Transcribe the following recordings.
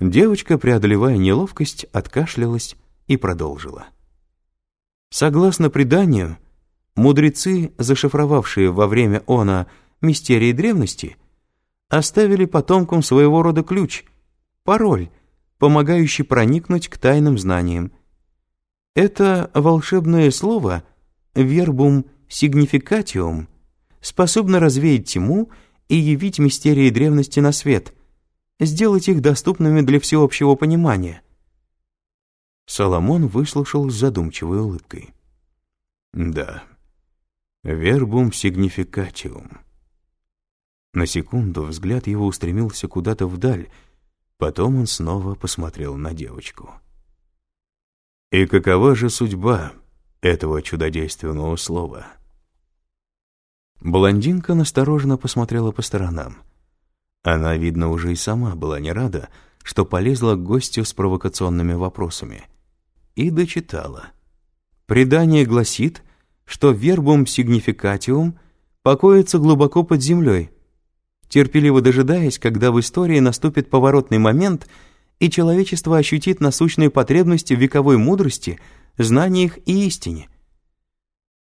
Девочка, преодолевая неловкость, откашлялась и продолжила. Согласно преданию, мудрецы, зашифровавшие во время она мистерии древности, оставили потомкам своего рода ключ, пароль, помогающий проникнуть к тайным знаниям. Это волшебное слово «вербум significatium» способно развеять тьму и явить мистерии древности на свет, сделать их доступными для всеобщего понимания. Соломон выслушал с задумчивой улыбкой. «Да, вербум significatium». На секунду взгляд его устремился куда-то вдаль, потом он снова посмотрел на девочку. «И какова же судьба этого чудодейственного слова?» Блондинка настороженно посмотрела по сторонам. Она, видно, уже и сама была не рада, что полезла к гостю с провокационными вопросами. И дочитала. Предание гласит, что вербум сигнификатиум покоится глубоко под землей, терпеливо дожидаясь, когда в истории наступит поворотный момент, и человечество ощутит насущные потребности вековой мудрости, знаниях и истине.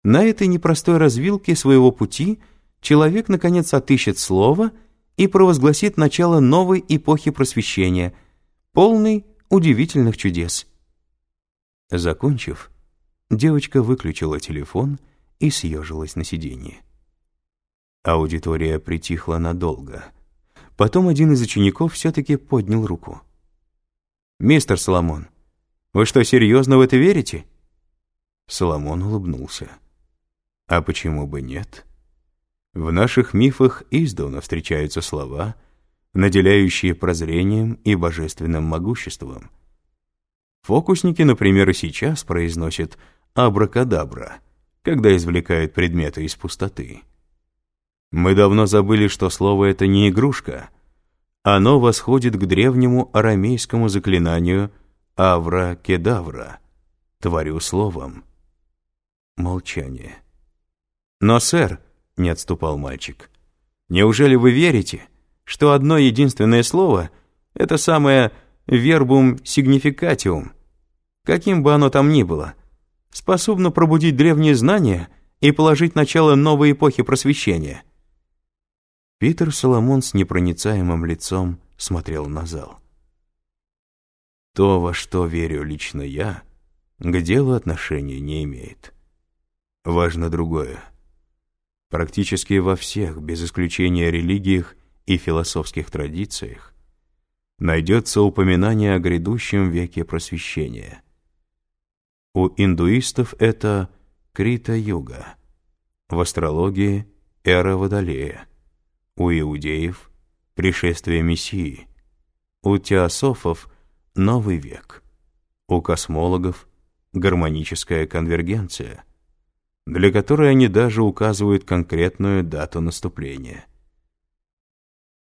На этой непростой развилке своего пути человек, наконец, отыщет слово и провозгласит начало новой эпохи просвещения, полной удивительных чудес. Закончив, девочка выключила телефон и съежилась на сиденье. Аудитория притихла надолго. Потом один из учеников все-таки поднял руку. «Мистер Соломон, вы что, серьезно в это верите?» Соломон улыбнулся. А почему бы нет? В наших мифах издавна встречаются слова, наделяющие прозрением и божественным могуществом. Фокусники, например, и сейчас произносят «абракадабра», когда извлекают предметы из пустоты. Мы давно забыли, что слово это не игрушка. Оно восходит к древнему арамейскому заклинанию «авра-кедавра» — «творю словом». Молчание. «Но, сэр», — не отступал мальчик, — «неужели вы верите, что одно единственное слово — это самое «вербум сигнификатиум», каким бы оно там ни было, способно пробудить древние знания и положить начало новой эпохи просвещения?» Питер Соломон с непроницаемым лицом смотрел на зал. «То, во что верю лично я, к делу отношения не имеет. Важно другое — практически во всех, без исключения религиях и философских традициях, найдется упоминание о грядущем веке просвещения. У индуистов это Крита-юга, в астрологии – эра Водолея, у иудеев – пришествие Мессии, у теософов – новый век, у космологов – гармоническая конвергенция – для которой они даже указывают конкретную дату наступления.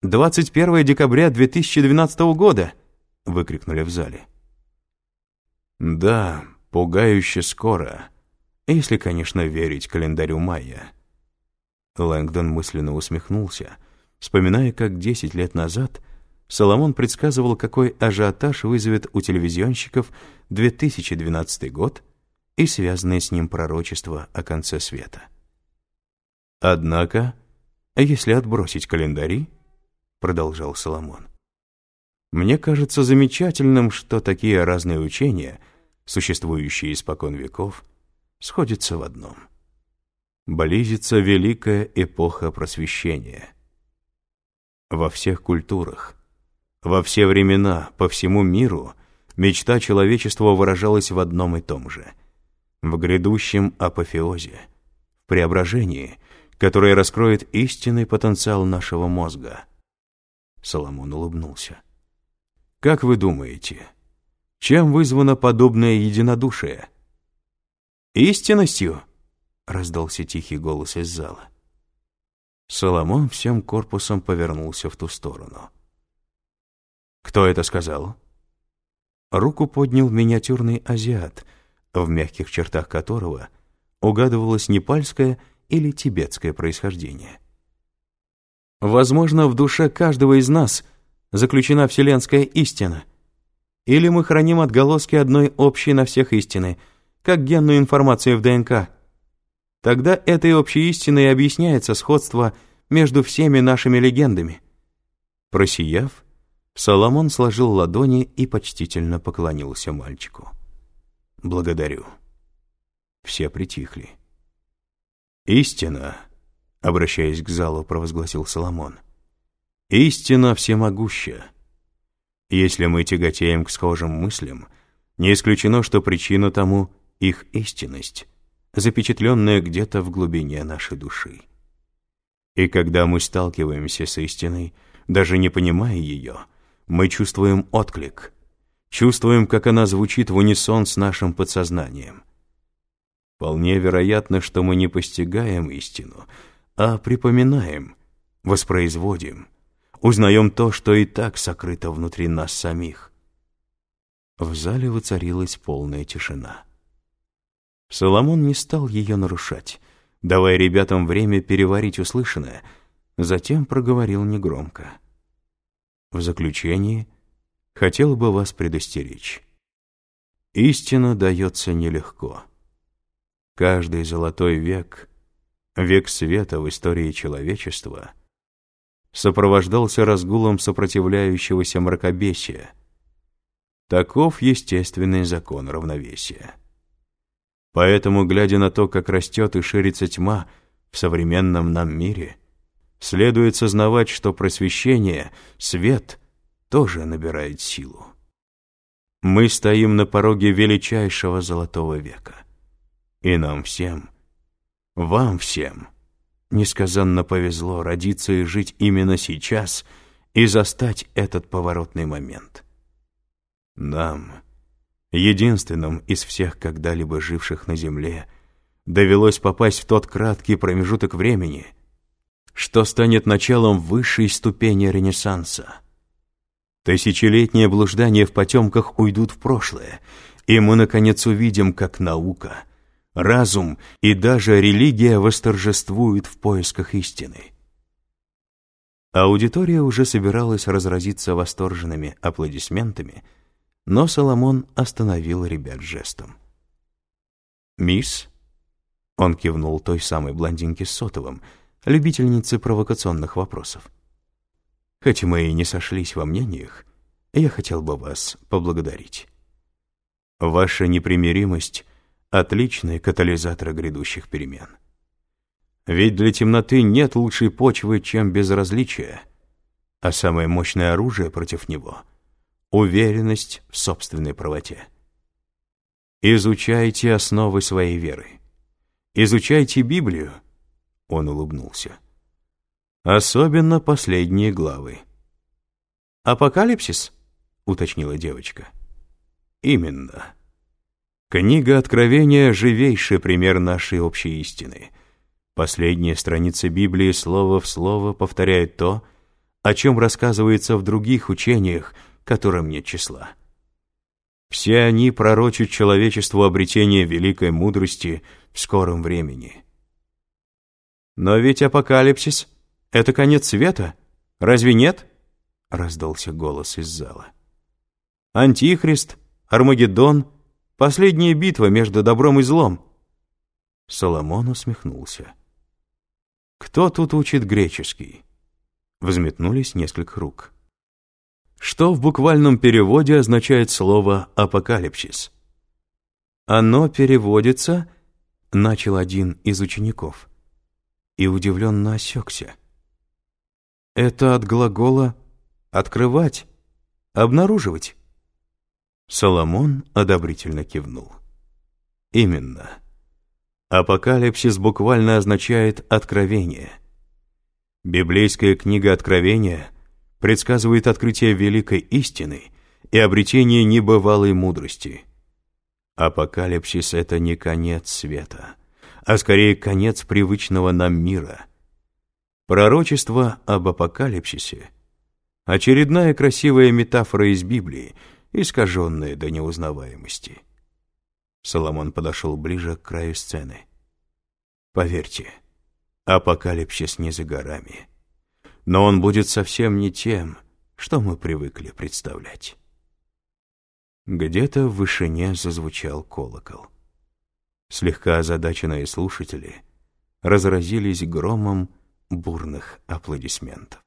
21 декабря 2012 года!» — выкрикнули в зале. «Да, пугающе скоро, если, конечно, верить календарю майя». Лэнгдон мысленно усмехнулся, вспоминая, как 10 лет назад Соломон предсказывал, какой ажиотаж вызовет у телевизионщиков 2012 год — и связанные с ним пророчества о конце света. Однако, если отбросить календари, продолжал Соломон, мне кажется замечательным, что такие разные учения, существующие испокон веков, сходятся в одном. Близится великая эпоха просвещения. Во всех культурах, во все времена, по всему миру мечта человечества выражалась в одном и том же — в грядущем апофеозе, в преображении, которое раскроет истинный потенциал нашего мозга. Соломон улыбнулся. Как вы думаете, чем вызвано подобное единодушие? Истинностью, раздался тихий голос из зала. Соломон всем корпусом повернулся в ту сторону. «Кто это сказал?» Руку поднял миниатюрный азиат — в мягких чертах которого угадывалось непальское или тибетское происхождение. Возможно, в душе каждого из нас заключена вселенская истина — Или мы храним отголоски одной общей на всех истины, как генную информацию в ДНК. Тогда этой общей истиной объясняется сходство между всеми нашими легендами. Просияв, Соломон сложил ладони и почтительно поклонился мальчику. «Благодарю». Все притихли. «Истина», — обращаясь к залу, провозгласил Соломон, — «истина всемогуща. Если мы тяготеем к схожим мыслям, не исключено, что причина тому — их истинность, запечатленная где-то в глубине нашей души. И когда мы сталкиваемся с истиной, даже не понимая ее, — мы чувствуем отклик, чувствуем, как она звучит в унисон с нашим подсознанием. Вполне вероятно, что мы не постигаем истину, а припоминаем, воспроизводим, узнаем то, что и так сокрыто внутри нас самих. В зале воцарилась полная тишина. Соломон не стал ее нарушать, давая ребятам время переварить услышанное, затем проговорил негромко. В заключении хотел бы вас предостеречь. Истина дается нелегко. Каждый золотой век, век света в истории человечества, сопровождался разгулом сопротивляющегося мракобесия. Таков естественный закон равновесия. Поэтому, глядя на то, как растет и ширится тьма в современном нам мире, следует сознавать, что просвещение, свет, тоже набирает силу. Мы стоим на пороге величайшего золотого века. И нам всем, вам всем, несказанно повезло родиться и жить именно сейчас и застать этот поворотный момент. Нам, единственным из всех когда-либо живших на Земле, довелось попасть в тот краткий промежуток времени — что станет началом высшей ступени Ренессанса. Тысячелетние блуждания в потемках уйдут в прошлое, и мы, наконец, увидим, как наука, разум и даже религия восторжествуют в поисках истины. Аудитория уже собиралась разразиться восторженными аплодисментами, но Соломон остановил ребят жестом. «Мисс?» — он кивнул той самой блондинке с сотовым — любительницы провокационных вопросов. Хоть мы и не сошлись во мнениях, я хотел бы вас поблагодарить. Ваша непримиримость — отличный катализатор грядущих перемен. Ведь для темноты нет лучшей почвы, чем безразличие, а самое мощное оружие против него — уверенность в собственной правоте. Изучайте основы своей веры. Изучайте Библию — он улыбнулся. «Особенно последние главы». «Апокалипсис?» — уточнила девочка. «Именно. Книга Откровения — живейший пример нашей общей истины. Последняя страница Библии слово в слово повторяет то, о чем рассказывается в других учениях, которым нет числа. Все они пророчат человечеству обретение великой мудрости в скором времени». «Но ведь апокалипсис — это конец света, разве нет?» — раздался голос из зала. «Антихрист, Армагеддон, последняя битва между добром и злом». Соломон усмехнулся. «Кто тут учит греческий?» Взметнулись несколько рук. Что в буквальном переводе означает слово «апокалипсис»? «Оно переводится», — начал один из учеников и удивленно осекся. Это от глагола «открывать», «обнаруживать». Соломон одобрительно кивнул. Именно. Апокалипсис буквально означает «откровение». Библейская книга Откровения предсказывает открытие великой истины и обретение небывалой мудрости. Апокалипсис — это не конец света а скорее конец привычного нам мира. Пророчество об апокалипсисе — очередная красивая метафора из Библии, искаженная до неузнаваемости. Соломон подошел ближе к краю сцены. Поверьте, апокалипсис не за горами. Но он будет совсем не тем, что мы привыкли представлять. Где-то в вышине зазвучал колокол. Слегка озадаченные слушатели разразились громом бурных аплодисментов.